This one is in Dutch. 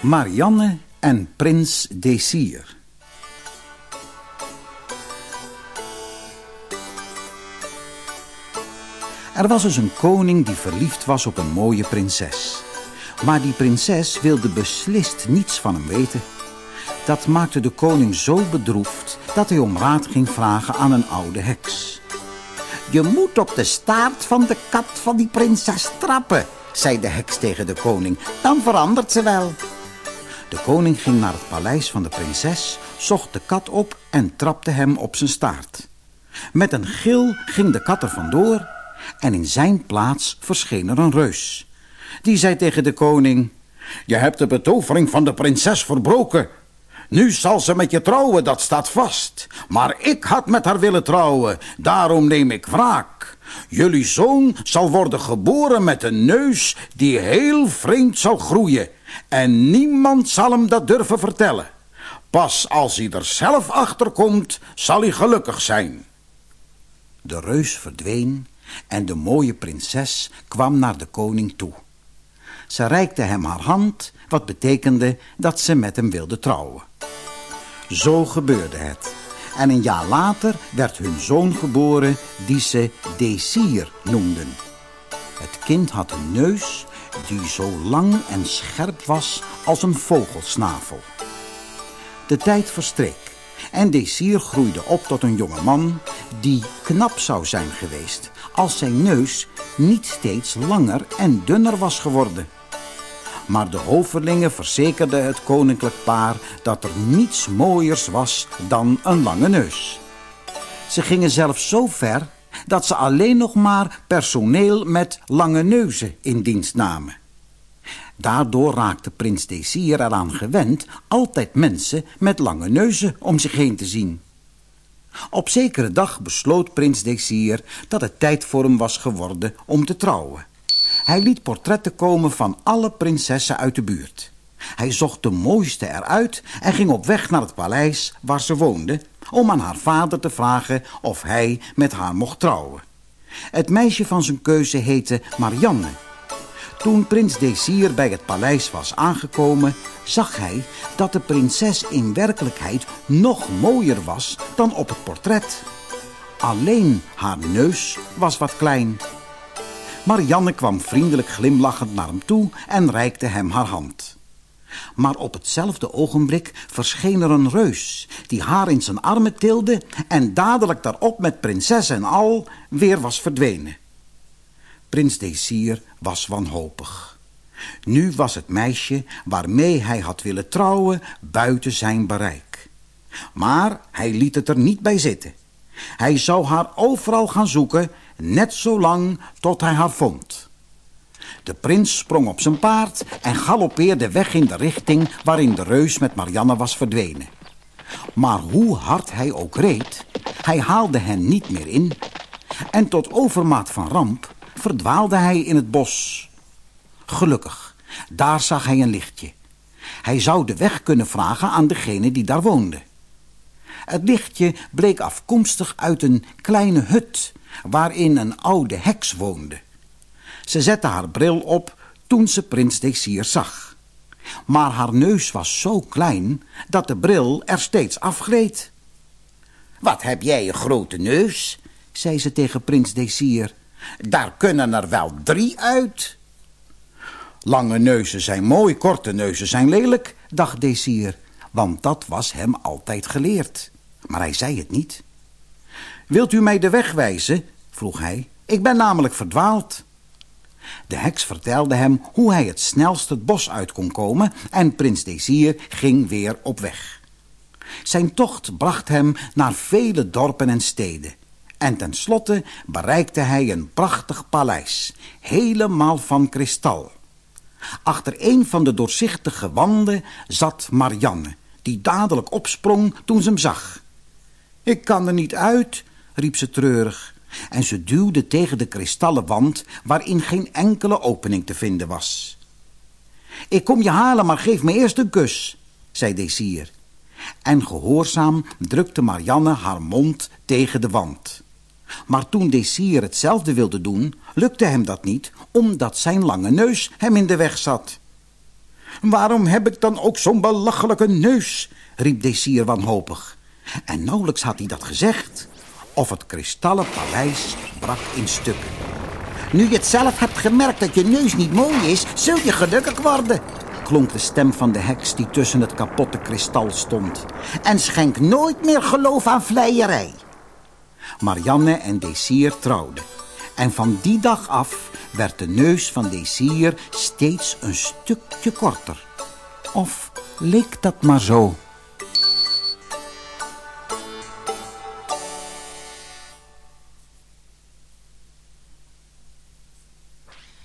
Marianne en prins Desir. Er was dus een koning die verliefd was op een mooie prinses. Maar die prinses wilde beslist niets van hem weten. Dat maakte de koning zo bedroefd dat hij om raad ging vragen aan een oude heks. Je moet op de staart van de kat van die prinses trappen, zei de heks tegen de koning. Dan verandert ze wel. De koning ging naar het paleis van de prinses, zocht de kat op en trapte hem op zijn staart. Met een gil ging de kat er vandoor en in zijn plaats verscheen er een reus. Die zei tegen de koning, je hebt de betovering van de prinses verbroken. Nu zal ze met je trouwen, dat staat vast. Maar ik had met haar willen trouwen, daarom neem ik wraak. Jullie zoon zal worden geboren met een neus die heel vreemd zal groeien. En niemand zal hem dat durven vertellen. Pas als hij er zelf achter komt, zal hij gelukkig zijn. De reus verdween en de mooie prinses kwam naar de koning toe. Ze reikte hem haar hand, wat betekende dat ze met hem wilde trouwen. Zo gebeurde het. En een jaar later werd hun zoon geboren die ze Desir noemden. Het kind had een neus die zo lang en scherp was als een vogelsnavel. De tijd verstreek en Desir groeide op tot een jonge man die knap zou zijn geweest als zijn neus niet steeds langer en dunner was geworden. Maar de hovelingen verzekerden het koninklijk paar dat er niets mooiers was dan een lange neus. Ze gingen zelfs zo ver dat ze alleen nog maar personeel met lange neuzen in dienst namen. Daardoor raakte prins Desir eraan gewend altijd mensen met lange neuzen om zich heen te zien. Op zekere dag besloot prins Desir dat het tijd voor hem was geworden om te trouwen. Hij liet portretten komen van alle prinsessen uit de buurt. Hij zocht de mooiste eruit en ging op weg naar het paleis waar ze woonde... om aan haar vader te vragen of hij met haar mocht trouwen. Het meisje van zijn keuze heette Marianne toen prins Desir bij het paleis was aangekomen, zag hij dat de prinses in werkelijkheid nog mooier was dan op het portret. Alleen haar neus was wat klein. Marianne kwam vriendelijk glimlachend naar hem toe en reikte hem haar hand. Maar op hetzelfde ogenblik verscheen er een reus... die haar in zijn armen tilde en dadelijk daarop met prinses en al weer was verdwenen. Prins Desir was wanhopig. Nu was het meisje waarmee hij had willen trouwen buiten zijn bereik. Maar hij liet het er niet bij zitten. Hij zou haar overal gaan zoeken, net zo lang tot hij haar vond. De prins sprong op zijn paard en galoppeerde weg in de richting waarin de reus met Marianne was verdwenen. Maar hoe hard hij ook reed, hij haalde hen niet meer in. En tot overmaat van ramp verdwaalde hij in het bos. Gelukkig, daar zag hij een lichtje. Hij zou de weg kunnen vragen aan degene die daar woonde. Het lichtje bleek afkomstig uit een kleine hut... waarin een oude heks woonde. Ze zette haar bril op toen ze prins Desir zag. Maar haar neus was zo klein dat de bril er steeds afgleed. Wat heb jij een grote neus, zei ze tegen prins Desir. Daar kunnen er wel drie uit. Lange neuzen zijn mooi, korte neuzen zijn lelijk, dacht Desir, want dat was hem altijd geleerd. Maar hij zei het niet. Wilt u mij de weg wijzen? vroeg hij. Ik ben namelijk verdwaald. De heks vertelde hem hoe hij het snelst het bos uit kon komen en prins Desir ging weer op weg. Zijn tocht bracht hem naar vele dorpen en steden. En tenslotte bereikte hij een prachtig paleis, helemaal van kristal. Achter een van de doorzichtige wanden zat Marianne, die dadelijk opsprong toen ze hem zag. Ik kan er niet uit, riep ze treurig, en ze duwde tegen de kristallen wand waarin geen enkele opening te vinden was. Ik kom je halen, maar geef me eerst een kus, zei Desir. En gehoorzaam drukte Marianne haar mond tegen de wand. Maar toen Desir hetzelfde wilde doen, lukte hem dat niet, omdat zijn lange neus hem in de weg zat. Waarom heb ik dan ook zo'n belachelijke neus? riep Desier wanhopig. En nauwelijks had hij dat gezegd, of het kristallen paleis brak in stukken. Nu je het zelf hebt gemerkt dat je neus niet mooi is, zul je gelukkig worden, klonk de stem van de heks die tussen het kapotte kristal stond. En schenk nooit meer geloof aan vleierij. Marianne en Desier trouwden. En van die dag af werd de neus van Desier steeds een stukje korter. Of leek dat maar zo?